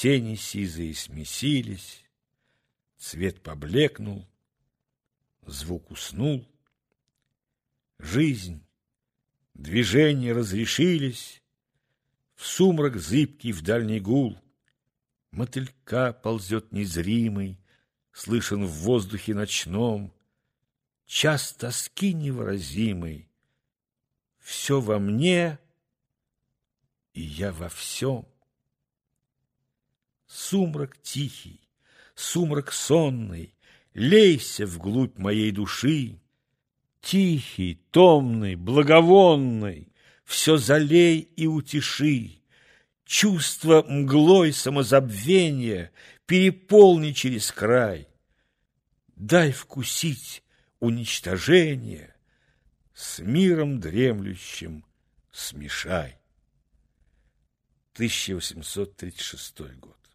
Тени сизые смесились, цвет поблекнул, звук уснул. Жизнь, движения разрешились, в сумрак зыбкий, в дальний гул. Мотылька ползет незримый, слышен в воздухе ночном, час тоски невыразимый. Все во мне, и я во всем. Сумрак тихий, сумрак сонный, Лейся вглубь моей души. Тихий, томный, благовонный, Все залей и утеши. Чувство мглой самозабвения Переполни через край. Дай вкусить уничтожение, С миром дремлющим смешай. 1836 год.